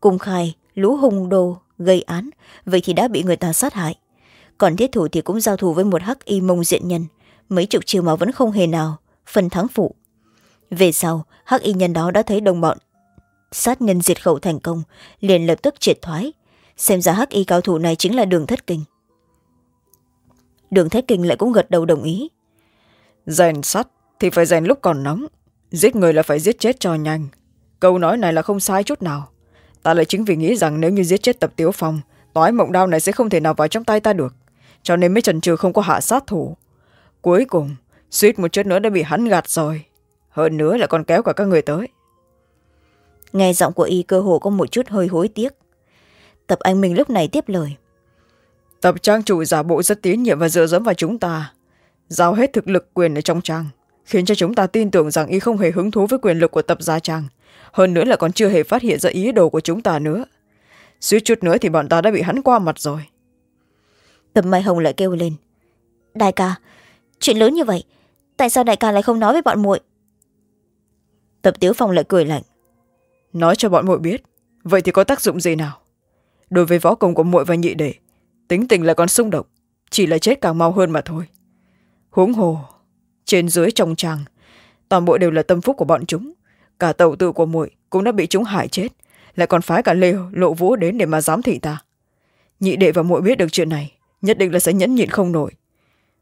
Speaker 1: cung khai lũ hung đô gây án, vậy thì đã bị người ta sát hại. Còn thiết thủ thì cũng giao thủ với một hắc y mông diện nhân, mấy chục chiều mà vẫn không hề nào phần thắng phụ. Về sau, hắc y nhân đó đã thấy đồng bọn sát nhân diệt khẩu thành công, liền lập tức triệt thoái. Xem ra hắc y cao thủ này chính là đường thất kinh. Đường thất kinh lại cũng gật đầu đồng ý.
Speaker 2: Rèn sắt thì phải rèn lúc còn nóng. Giết người là phải giết chết cho nhanh. Câu nói này là không sai chút nào. Ta lại chính vì nghĩ rằng nếu như giết chết tập tiếu phong, toái mộng đao này sẽ không thể nào vào trong tay ta được. Cho nên mới trần trừ không có hạ sát thủ. Cuối cùng, suýt một chút nữa đã bị hắn gạt rồi. Hơn nữa lại còn kéo cả các người tới
Speaker 1: nghe giọng của y cơ hồ có một chút hơi hối tiếc. Tập anh minh lúc này tiếp lời.
Speaker 2: Tập trang chủ giả bộ rất tín nhiệm và dựa dẫm vào chúng ta. Giao hết thực lực quyền ở trong trang khiến cho chúng ta tin tưởng rằng y không hề hứng thú với quyền lực của tập gia trang. Hơn nữa là còn chưa hề phát hiện ra ý đồ của chúng ta nữa. Suýt chút nữa thì bọn ta đã bị hắn qua mặt rồi.
Speaker 1: Tập mai hồng lại kêu lên. Đại ca chuyện lớn như vậy tại sao đại ca lại không nói với bọn muội?
Speaker 2: Tập tiếu phong lại cười lạnh nói cho bọn muội biết, vậy thì có tác dụng gì nào? Đối với võ công của muội và nhị đệ, tính tình lại còn xung động, chỉ là chết càng mau hơn mà thôi. Huống hồ, trên dưới trong tràng, toàn bộ đều là tâm phúc của bọn chúng. Cả tàu tự của muội cũng đã bị chúng hại chết, lại còn phái cả lê lộ vũ đến để mà giám thị ta. Nhị đệ và muội biết được chuyện này, nhất định là sẽ nhẫn nhịn không nổi.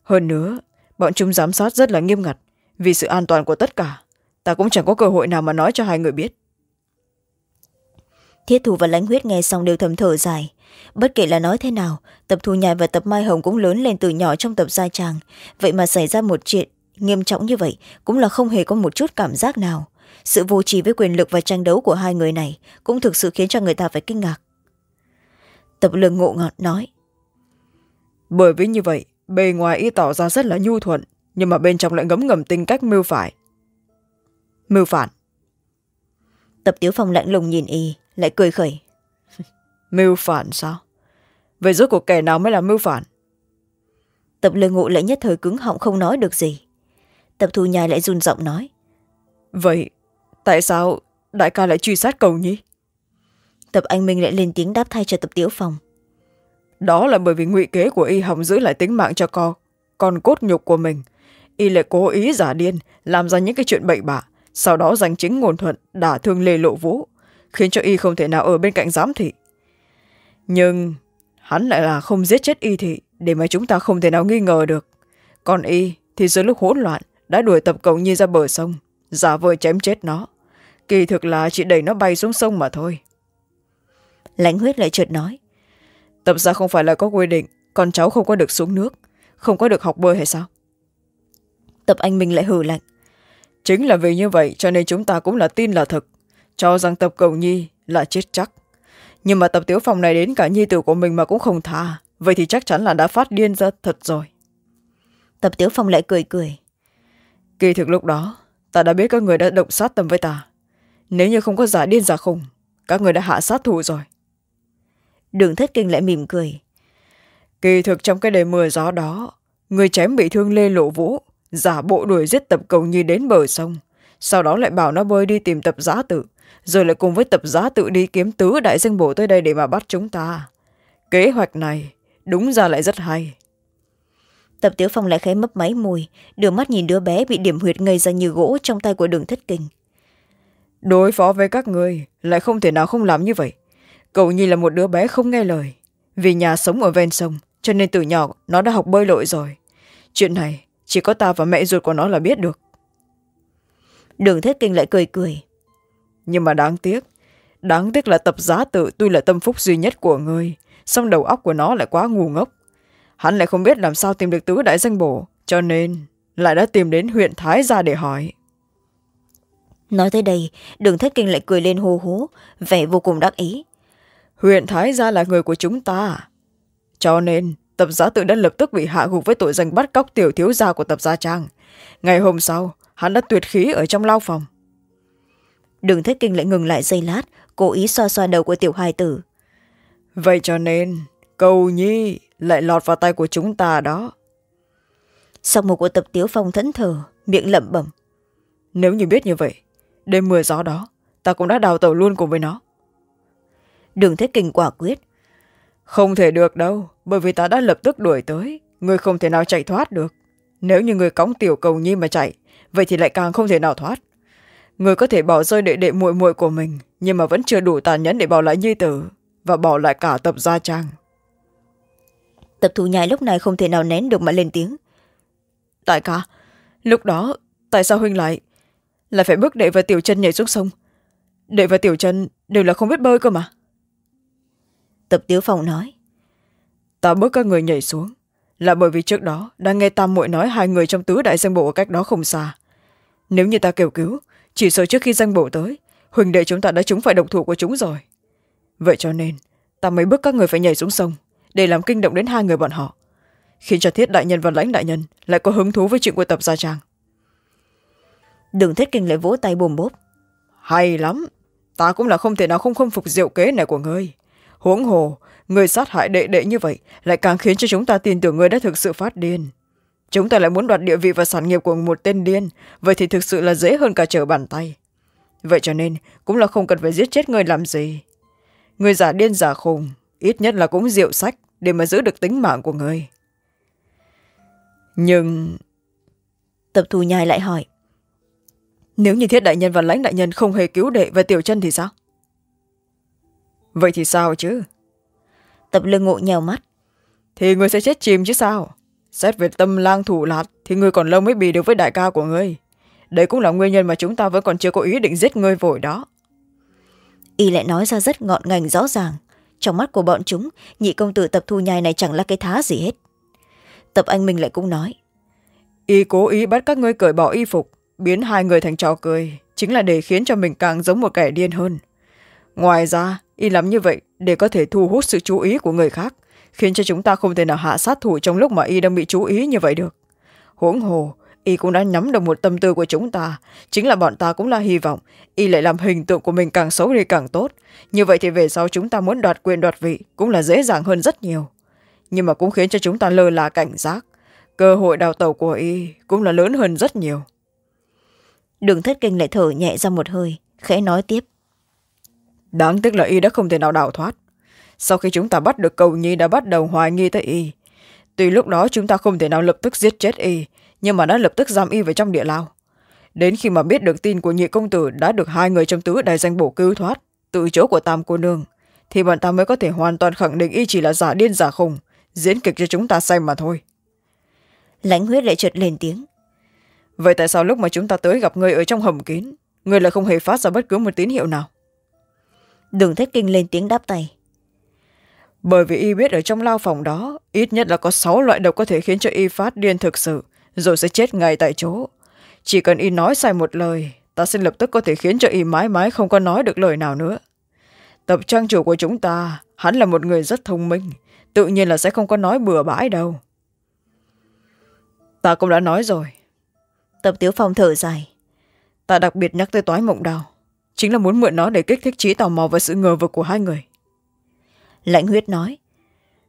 Speaker 2: Hơn nữa, bọn chúng giám sát rất là nghiêm ngặt vì sự an toàn của tất cả. Ta cũng chẳng có cơ hội nào mà nói cho hai người biết
Speaker 1: thiết thủ và lãnh huyết nghe xong đều thầm thở dài. Bất kể là nói thế nào tập thu nhai và tập mai hồng cũng lớn lên từ nhỏ trong tập gia tràng. Vậy mà xảy ra một chuyện nghiêm trọng như vậy cũng là không hề có một chút cảm giác nào. Sự vô trì với quyền lực và tranh đấu của hai người này cũng thực sự khiến cho người ta phải kinh ngạc. Tập lương ngộ ngọt nói
Speaker 2: bởi vì như vậy bề ngoài y tỏ ra rất là nhu thuận nhưng mà bên trong lại ngấm ngầm tính cách mưu phải mưu phản.
Speaker 1: Tập tiếu phong lạnh lùng nhìn y lại cười khẩy.
Speaker 2: Mưu phản sao? Vậy rốt cuộc kẻ nào mới là mưu phản?
Speaker 1: Tập lương ngộ lại nhất thời cứng họng không nói được gì. Tập thu nhai lại run giọng nói.
Speaker 2: Vậy tại sao đại ca lại truy sát cầu nhi
Speaker 1: tập anh minh lại lên tiếng đáp thay cho tập tiếu phong
Speaker 2: đó là bởi vì ngụy kế của y hòng giữ lại tính mạng cho con con cốt nhục của mình. Y lại cố ý giả điên làm ra những cái chuyện bậy bạ sau đó giành chính nguồn thuận đả thương lê lộ vũ khiến cho y không thể nào ở bên cạnh giám thị. Nhưng hắn lại là không giết chết y thị để mà chúng ta không thể nào nghi ngờ được. Còn y thì giữa lúc hỗn loạn đã đuổi tập cầu nhi ra bờ sông giả vờ chém chết nó. Kỳ thực là chỉ đẩy nó bay xuống sông mà thôi.
Speaker 1: Lãnh huyết lại chợt nói
Speaker 2: tập ra không phải là có quy định con cháu không có được xuống nước không có được học bơi hay sao?
Speaker 1: Tập anh minh lại hử lạnh.
Speaker 2: Chính là vì như vậy cho nên chúng ta cũng là tin là thực cho rằng tập cầu nhi là chết chắc. Nhưng mà tập tiếu phòng này đến cả nhi tử của mình mà cũng không tha. Vậy thì chắc chắn là đã phát điên ra thật rồi.
Speaker 1: Tập tiếu phong lại cười cười.
Speaker 2: Kỳ thực lúc đó ta đã biết các người đã động sát tâm với ta. Nếu như không có giả điên giả khùng các người đã hạ sát thủ rồi.
Speaker 1: Đường thất kinh lại mỉm cười.
Speaker 2: Kỳ thực trong cái đề mưa gió đó người chém bị thương lê lộ vũ giả bộ đuổi giết tập cầu nhi đến bờ sông sau đó lại bảo nó bơi đi tìm tập giá tự rồi lại cùng với tập giá tự đi kiếm tứ đại danh bổ tới đây để mà bắt chúng ta. Kế hoạch này đúng ra lại rất hay.
Speaker 1: Tập tiếu phong lại khẽ mấp máy mùi đưa mắt nhìn đứa bé bị điểm huyệt ngây ra như gỗ trong tay của đường thất kinh.
Speaker 2: Đối phó với các người lại không thể nào không làm như vậy. Cậu nhi là một đứa bé không nghe lời. Vì nhà sống ở ven sông cho nên từ nhỏ nó đã học bơi lội rồi. Chuyện này chỉ có ta và mẹ ruột của nó là biết được.
Speaker 1: Đường thất kinh lại cười cười
Speaker 2: nhưng mà đáng tiếc đáng tiếc là tập giá tự tuy là tâm phúc duy nhất của ngươi song đầu óc của nó lại quá ngu ngốc. Hắn lại không biết làm sao tìm được tứ đại danh bổ cho nên lại đã tìm đến huyện thái ra để hỏi.
Speaker 1: Nói tới đây đường thất kinh lại cười lên hô hố vẻ vô cùng đắc ý.
Speaker 2: Huyện thái gia là người của chúng ta cho nên tập giá tự đã lập tức bị hạ gục với tội danh bắt cóc tiểu thiếu gia của tập gia trang. Ngày hôm sau hắn đã tuyệt khí ở trong lao phòng
Speaker 1: đường thất kinh lại ngừng lại giây lát cố ý xoa xoa đầu của tiểu hài tử.
Speaker 2: Vậy cho nên cầu nhi lại lọt vào tay của chúng ta đó.
Speaker 1: Sau một của tập tiếu phong thẫn thờ miệng lẩm bẩm.
Speaker 2: Nếu như biết như vậy đêm mưa gió đó ta cũng đã đào tẩu luôn cùng với nó.
Speaker 1: Đường thế kinh quả quyết.
Speaker 2: Không thể được đâu bởi vì ta đã lập tức đuổi tới. Người không thể nào chạy thoát được. Nếu như người cõng tiểu cầu nhi mà chạy vậy thì lại càng không thể nào thoát người có thể bỏ rơi đệ đệ muội muội của mình nhưng mà vẫn chưa đủ tàn nhẫn để bỏ lại nhi tử và bỏ lại cả tập gia trang.
Speaker 1: Tập thủ nhai lúc này không thể nào nén được mà lên tiếng.
Speaker 2: Tại ca lúc đó tại sao huynh lại lại phải bước đệ và tiểu chân nhảy xuống sông? Đệ và tiểu chân đều là không biết bơi cơ mà.
Speaker 1: Tập tiếu phong nói
Speaker 2: ta bước các người nhảy xuống là bởi vì trước đó đang nghe tam muội nói hai người trong tứ đại danh bộ ở cách đó không xa. Nếu như ta kêu cứu chỉ sợ trước khi danh bộ tới huỳnh đệ chúng ta đã trúng phải độc thủ của chúng rồi. Vậy cho nên ta mới bước các người phải nhảy xuống sông để làm kinh động đến hai người bọn họ. Khiến cho thiết đại nhân và lãnh đại nhân lại có hứng thú với chuyện của tập gia trang.
Speaker 1: Đường thiết kinh lại vỗ tay bùm bốp.
Speaker 2: Hay lắm ta cũng là không thể nào không khâm phục diệu kế này của ngươi. Huống hồ người sát hại đệ đệ như vậy lại càng khiến cho chúng ta tin tưởng ngươi đã thực sự phát điên chúng ta lại muốn đoạt địa vị và sản nghiệp của một tên điên. Vậy thì thực sự là dễ hơn cả trở bàn tay. Vậy cho nên cũng là không cần phải giết chết người làm gì. Người giả điên giả khùng ít nhất là cũng rượu sách để mà giữ được tính mạng của người. Nhưng
Speaker 1: tập thù nhai lại hỏi.
Speaker 2: Nếu như thiết đại nhân và lãnh đại nhân không hề cứu đệ và tiểu chân thì sao? Vậy thì sao chứ?
Speaker 1: Tập lương ngộ nhèo mắt.
Speaker 2: Thì người sẽ chết chìm chứ sao xét về tâm lang thủ lạt thì người còn lâu mới bì được với đại ca của ngươi. Đây cũng là nguyên nhân mà chúng ta vẫn còn chưa có ý định giết ngươi vội đó.
Speaker 1: Y lại nói ra rất ngọn ngành rõ ràng. Trong mắt của bọn chúng nhị công tử tập thu nhai này chẳng là cái thá gì hết. Tập anh minh lại cũng nói
Speaker 2: y cố ý bắt các ngươi cởi bỏ y phục biến hai người thành trò cười chính là để khiến cho mình càng giống một kẻ điên hơn. Ngoài ra y làm như vậy để có thể thu hút sự chú ý của người khác khiến cho chúng ta không thể nào hạ sát thủ trong lúc mà y đang bị chú ý như vậy được. Huống hồ y cũng đã nắm được một tâm tư của chúng ta. Chính là bọn ta cũng là hy vọng y lại làm hình tượng của mình càng xấu đi càng tốt. Như vậy thì về sau chúng ta muốn đoạt quyền đoạt vị cũng là dễ dàng hơn rất nhiều. Nhưng mà cũng khiến cho chúng ta lơ là cảnh giác. Cơ hội đào tàu của y cũng là lớn hơn rất nhiều.
Speaker 1: Đường thất kinh lại thở nhẹ ra một hơi khẽ nói tiếp.
Speaker 2: Đáng tiếc là y đã không thể nào đào thoát sau khi chúng ta bắt được cầu nhi đã bắt đầu hoài nghi tới y. Tuy lúc đó chúng ta không thể nào lập tức giết chết y nhưng mà đã lập tức giam y vào trong địa lao. Đến khi mà biết được tin của nhị công tử đã được hai người trong tứ đại danh bổ cứu thoát từ chỗ của tam cô nương thì bọn ta mới có thể hoàn toàn khẳng định y chỉ là giả điên giả khùng diễn kịch cho chúng ta xem mà thôi.
Speaker 1: Lãnh huyết lại chợt lên tiếng.
Speaker 2: Vậy tại sao lúc mà chúng ta tới gặp người ở trong hầm kín người lại không hề phát ra bất cứ một tín hiệu nào?
Speaker 1: Đường thất kinh lên tiếng đáp tay
Speaker 2: bởi vì y biết ở trong lao phòng đó ít nhất là có sáu loại độc có thể khiến cho y phát điên thực sự rồi sẽ chết ngay tại chỗ. Chỉ cần y nói sai một lời ta sẽ lập tức có thể khiến cho y mãi mãi không có nói được lời nào nữa. Tập trang chủ của chúng ta hắn là một người rất thông minh tự nhiên là sẽ không có nói bừa bãi đâu. Ta cũng đã nói rồi.
Speaker 1: Tập tiếu phong thở dài.
Speaker 2: Ta đặc biệt nhắc tới toái mộng đào chính là muốn mượn nó để kích thích trí tò mò và sự ngờ vực của hai người
Speaker 1: lãnh huyết nói.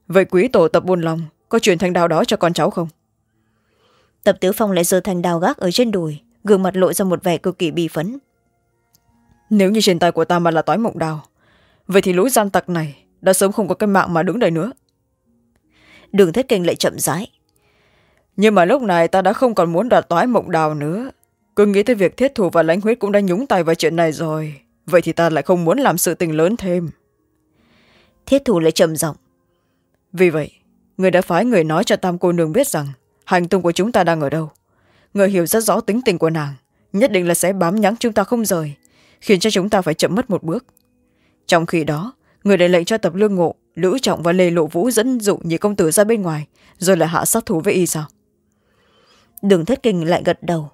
Speaker 2: Vậy quý tổ tập buôn lòng có truyền thanh đao đó cho con cháu không?
Speaker 1: Tập tiếu phong lại giơ thanh đao gác ở trên đùi gương mặt lộ ra một vẻ cực kỳ bi phấn
Speaker 2: nếu như trên tay của ta mà là toái mộng đào vậy thì lũ gian tặc này đã sớm không có cái mạng mà đứng đây nữa.
Speaker 1: Đường thất kinh lại chậm rãi.
Speaker 2: Nhưng mà lúc này ta đã không còn muốn đoạt toái mộng đào nữa. Cứ nghĩ tới việc thiết thủ và lãnh huyết cũng đã nhúng tay vào chuyện này rồi vậy thì ta lại không muốn làm sự tình lớn thêm
Speaker 1: thiết thủ lại trầm giọng.
Speaker 2: Vì vậy người đã phái người nói cho tam cô nương biết rằng hành tung của chúng ta đang ở đâu. Người hiểu rất rõ tính tình của nàng nhất định là sẽ bám nhắn chúng ta không rời khiến cho chúng ta phải chậm mất một bước. Trong khi đó người lại lệnh cho tập lương ngộ lữ trọng và lê lộ vũ dẫn dụ nhị công tử ra bên ngoài rồi lại hạ sát thủ với y sao?
Speaker 1: Đường thất kinh lại gật đầu.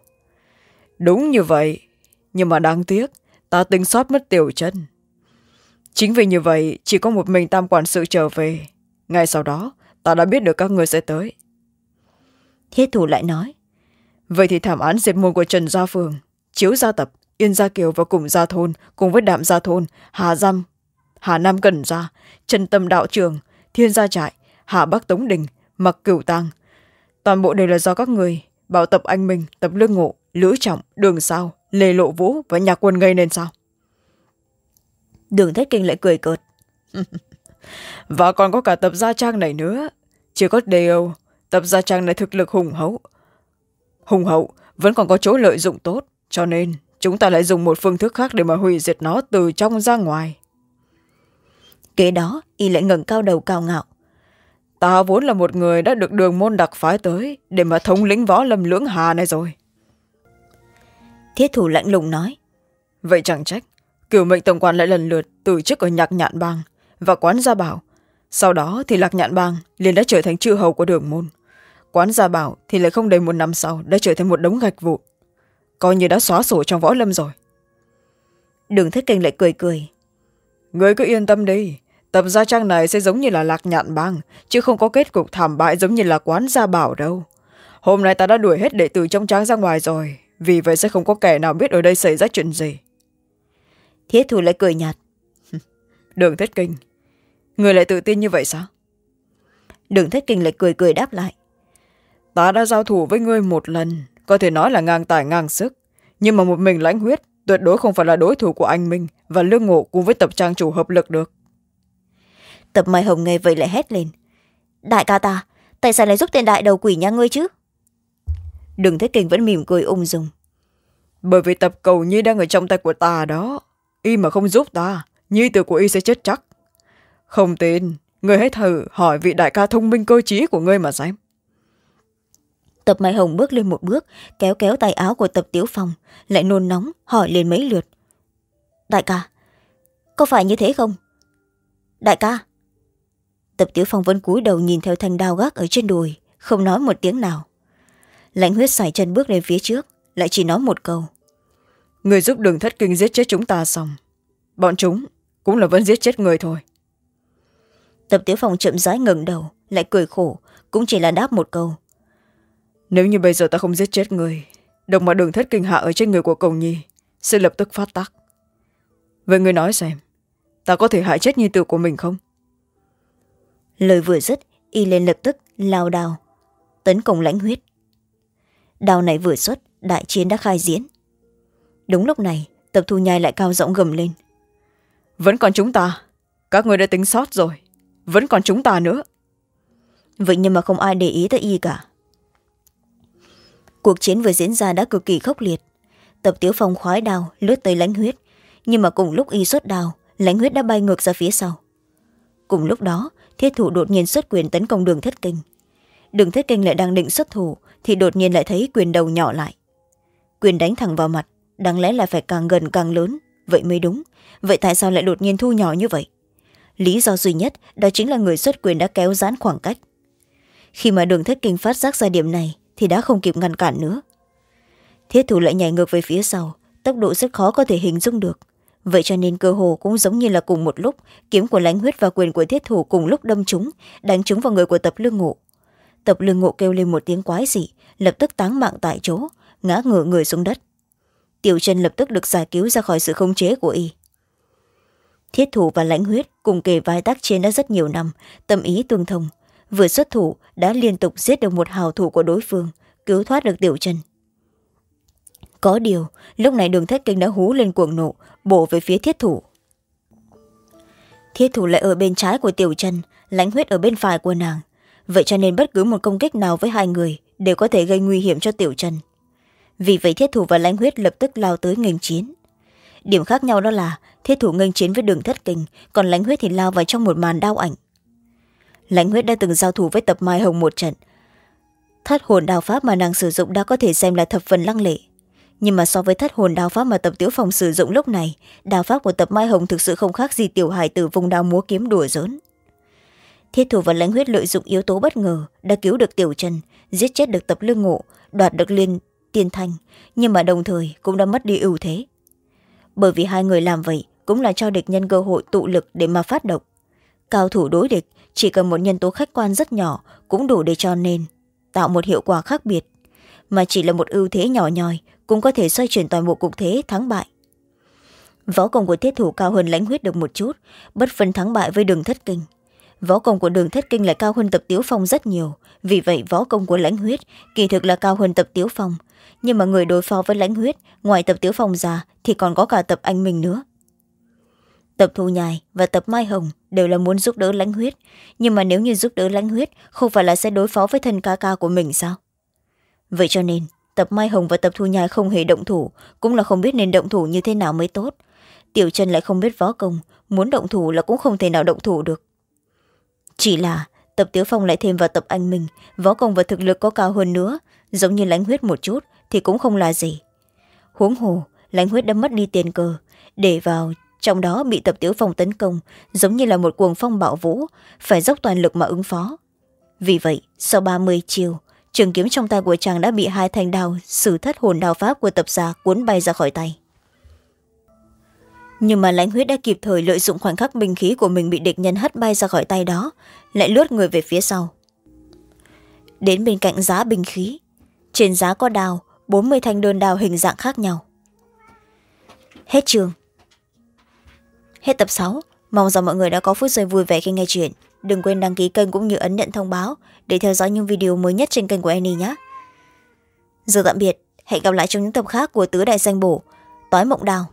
Speaker 2: Đúng như vậy nhưng mà đáng tiếc ta tính sót mất tiểu chân chính vì như vậy chỉ có một mình tam quản sự trở về. Ngay sau đó ta đã biết được các người sẽ tới.
Speaker 1: Thiết thủ lại nói
Speaker 2: vậy thì thảm án diệt môn của trần gia phường chiếu gia tập yên gia kiều và cùng gia thôn cùng với đạm gia thôn hà giam hà nam cần gia trần tâm đạo trường thiên gia trại hà bắc tống đình mặc cửu tang toàn bộ đều là do các người bảo tập anh minh tập lương ngộ lữ trọng đường sao lê lộ vũ và nhạc quân gây nên sao
Speaker 1: đường thất kinh lại cười cợt.
Speaker 2: Và còn có cả tập gia trang này nữa. Chỉ có điều tập gia trang này thực lực hùng hậu. Hùng hậu vẫn còn có chỗ lợi dụng tốt cho nên chúng ta lại dùng một phương thức khác để mà hủy diệt nó từ trong ra ngoài.
Speaker 1: Kế đó y lại ngẩng cao đầu cao ngạo.
Speaker 2: Ta vốn là một người đã được đường môn đặc phái tới để mà thống lĩnh võ lâm lưỡng hà này rồi.
Speaker 1: Thiết thủ lạnh lùng nói.
Speaker 2: Vậy chẳng trách cửu mệnh tổng quản lại lần lượt từ chức ở nhạc nhạn bang và quán gia bảo. Sau đó thì lạc nhạn bang liền đã trở thành chư hầu của đường môn. Quán gia bảo thì lại không đầy một năm sau đã trở thành một đống gạch vụn. Coi như đã xóa sổ trong võ lâm rồi.
Speaker 1: Đường thất kinh lại cười cười.
Speaker 2: Người cứ yên tâm đi. Tập gia trang này sẽ giống như là lạc nhạn bang chứ không có kết cục thảm bại giống như là quán gia bảo đâu. Hôm nay ta đã đuổi hết đệ tử trong tráng ra ngoài rồi vì vậy sẽ không có kẻ nào biết ở đây xảy ra chuyện gì
Speaker 1: thiết thủ lại cười nhạt.
Speaker 2: Đường thất kinh người lại tự tin như vậy sao?
Speaker 1: Đường thất kinh lại cười cười đáp lại.
Speaker 2: Ta đã giao thủ với ngươi một lần có thể nói là ngang tài ngang sức. Nhưng mà một mình lãnh huyết tuyệt đối không phải là đối thủ của anh minh và lương ngộ cùng với tập trang chủ hợp lực được.
Speaker 1: Tập mai hồng nghe vậy lại hét lên. Đại ca ta tại sao lại giúp tên đại đầu quỷ nhà ngươi chứ? Đừng thấy kinh vẫn mỉm cười ung dung.
Speaker 2: Bởi vì tập cầu nhi đang ở trong tay của ta đó y mà không giúp ta, nhi tử của y sẽ chết chắc. Không tin, người hãy thử hỏi vị đại ca thông minh cơ t của ngươi mà xem.
Speaker 1: Tập mai hồng bước lên một bước, kéo kéo tay áo của tập tiếu phong, lại nôn nóng, hỏi lên mấy lượt. Đại ca, có phải như thế không? Đại ca. Tập tiếu phong vẫn cúi đầu nhìn theo thanh đao gác ở trên đùi, không nói một tiếng nào. Lãnh huyết sải chân bước lên phía trước, lại chỉ nói một câu
Speaker 2: người giúp đường thất kinh giết chết chúng ta xong. Bọn chúng cũng là vẫn giết chết người thôi.
Speaker 1: Tập tiếu phong chậm rãi ngẩng đầu lại cười khổ cũng chỉ là đáp một câu.
Speaker 2: Nếu như bây giờ ta không giết chết người độc mà đường thất kinh hạ ở trên người của cầu nhi sẽ lập tức phát tác. Vậy người nói xem ta có thể hại chết nhi tử của mình không?
Speaker 1: Lời vừa dứt y lên lập tức lao đào tấn công lãnh huyết. Đào này vừa xuất đại chiến đã khai diễn đúng lúc này tập thu nhai lại cao giọng gầm lên.
Speaker 2: Vẫn còn chúng ta. Các người đã tính sót rồi. Vẫn còn chúng ta nữa.
Speaker 1: Vậy nhưng mà không ai để ý tới y cả. Cuộc chiến vừa diễn ra đã cực kỳ khốc liệt. Tập tiếu phong khoái đào lướt tới lãnh huyết. Nhưng mà cùng lúc y xuất đào lãnh huyết đã bay ngược ra phía sau. Cùng lúc đó thiết thủ đột nhiên xuất quyền tấn công đường thất kinh. Đường thất kinh lại đang định xuất thủ thì đột nhiên lại thấy quyền đầu nhỏ lại. Quyền đánh thẳng vào mặt đáng lẽ là phải càng gần càng lớn. Vậy mới đúng. Vậy tại sao lại đột nhiên thu nhỏ như vậy? Lý do duy nhất đó chính là người xuất quyền đã kéo giãn khoảng cách. Khi mà đường thất kinh phát giác ra điểm này, thì đã không kịp ngăn cản nữa. Thiết thủ lại nhảy ngược về phía sau, tốc độ rất khó có thể hình dung được. Vậy cho nên cơ hồ cũng giống như là cùng một lúc, kiếm của lãnh huyết và quyền của thiết thủ cùng lúc đâm chúng đánh chúng vào người của tập lương ngộ. Tập lương ngộ kêu lên một tiếng quái dị, lập tức táng mạng tại chỗ, ngã ngửa người xuống đất tiểu chân lập tức được giải cứu ra khỏi sự khống chế của y. Thiết thủ và lãnh huyết cùng kề vai tác chiến đã rất nhiều năm, tâm ý tương thông. Vừa xuất thủ, đã liên tục giết được một hào thủ của đối phương, cứu thoát được tiểu chân có điều, lúc này đường thất kinh đã hú lên cuồng nộ, bổ về phía thiết thủ. Thiết thủ lại ở bên trái của tiểu chân lãnh huyết ở bên phải của nàng. Vậy cho nên bất cứ một công kích nào với hai người đều có thể gây nguy hiểm cho tiểu chân vì vậy thiết thủ và lãnh huyết lập tức lao tới nghênh chiến. Điểm khác nhau đó là, thiết thủ nghênh chiến với đường thất kình còn lãnh huyết thì lao vào trong một màn đau ảnh. Lãnh huyết đã từng giao thủ với tập mai hồng một trận. Thất hồn đao pháp mà nàng sử dụng đã có thể xem là thập phần lăng lệ. Nhưng mà so với thất hồn đao pháp mà tập tiểu phòng sử dụng lúc này, đao pháp của tập mai hồng thực sự không khác gì tiểu hải từ vùng đao múa kiếm đùa giỡn. Thiết thủ và lãnh huyết lợi dụng yếu tố bất ngờ, đã cứu được tiểu trần, giết chết được tập lương ngộ, đoạt được liên tiên thanh, nhưng mà đồng thời cũng đã mất đi ưu thế. Bởi vì hai người làm vậy cũng là cho địch nhân cơ hội tụ lực để mà phát động. Cao thủ đối địch chỉ cần một nhân tố khách quan rất nhỏ cũng đủ để cho nên tạo một hiệu quả khác biệt. Mà chỉ là một ưu thế nhỏ nhòi cũng có thể xoay chuyển toàn bộ cục thế thắng bại. Võ công của thiết thủ cao hơn lãnh huyết được một chút, bất phân thắng bại với đường thất kinh võ công của đường thất kinh lại cao hơn tập tiếu phong rất nhiều. Vì vậy, võ công của lãnh huyết kỳ thực là cao hơn tập tiếu phong. Nhưng mà người đối phó với lãnh huyết, ngoài tập tiếu phong ra, thì còn có cả tập anh minh nữa. Tập thu nhài và tập mai hồng đều là muốn giúp đỡ lãnh huyết. Nhưng mà nếu như giúp đỡ lãnh huyết, không phải là sẽ đối phó với thân ca ca của mình sao? Vậy cho nên, tập mai hồng và tập thu nhài không hề động thủ, cũng là không biết nên động thủ như thế nào mới tốt. Tiểu chân lại không biết võ công, muốn động thủ là cũng không thể nào động thủ được chỉ là tập tiếu phong lại thêm vào tập anh mình, võ công và thực lực có cao hơn nữa, giống như lãnh huyết một chút thì cũng không là gì. Huống hồ, lãnh huyết đã mất đi tiền cờ, để vào trong đó bị tập tiếu phong tấn công, giống như là một cuồng phong bạo vũ, phải dốc toàn lực mà ứng phó. Vì vậy, sau ba mươi chiều, trường kiếm trong tay của chàng đã bị hai thanh đao xử thất hồn đào pháp của tập giả cuốn bay ra khỏi tay nhưng mà lãnh huyết đã kịp thời lợi dụng khoảnh khắc binh khí của mình bị địch nhân hất bay ra khỏi tay đó, lại lướt người về phía sau. Đến bên cạnh giá binh khí, trên giá có đào bốn mươi thanh đơn đào hình dạng khác nhau. Hết trường hết tập sáu. Mong rằng mọi người đã có phút giây vui vẻ khi nghe chuyện. Đừng quên đăng ký kênh cũng như ấn nhận thông báo để theo dõi những video mới nhất trên kênh của annie nhé. Giờ tạm biệt. Hẹn gặp lại trong những tập khác của tứ đại danh bổ. Tối mộng đào.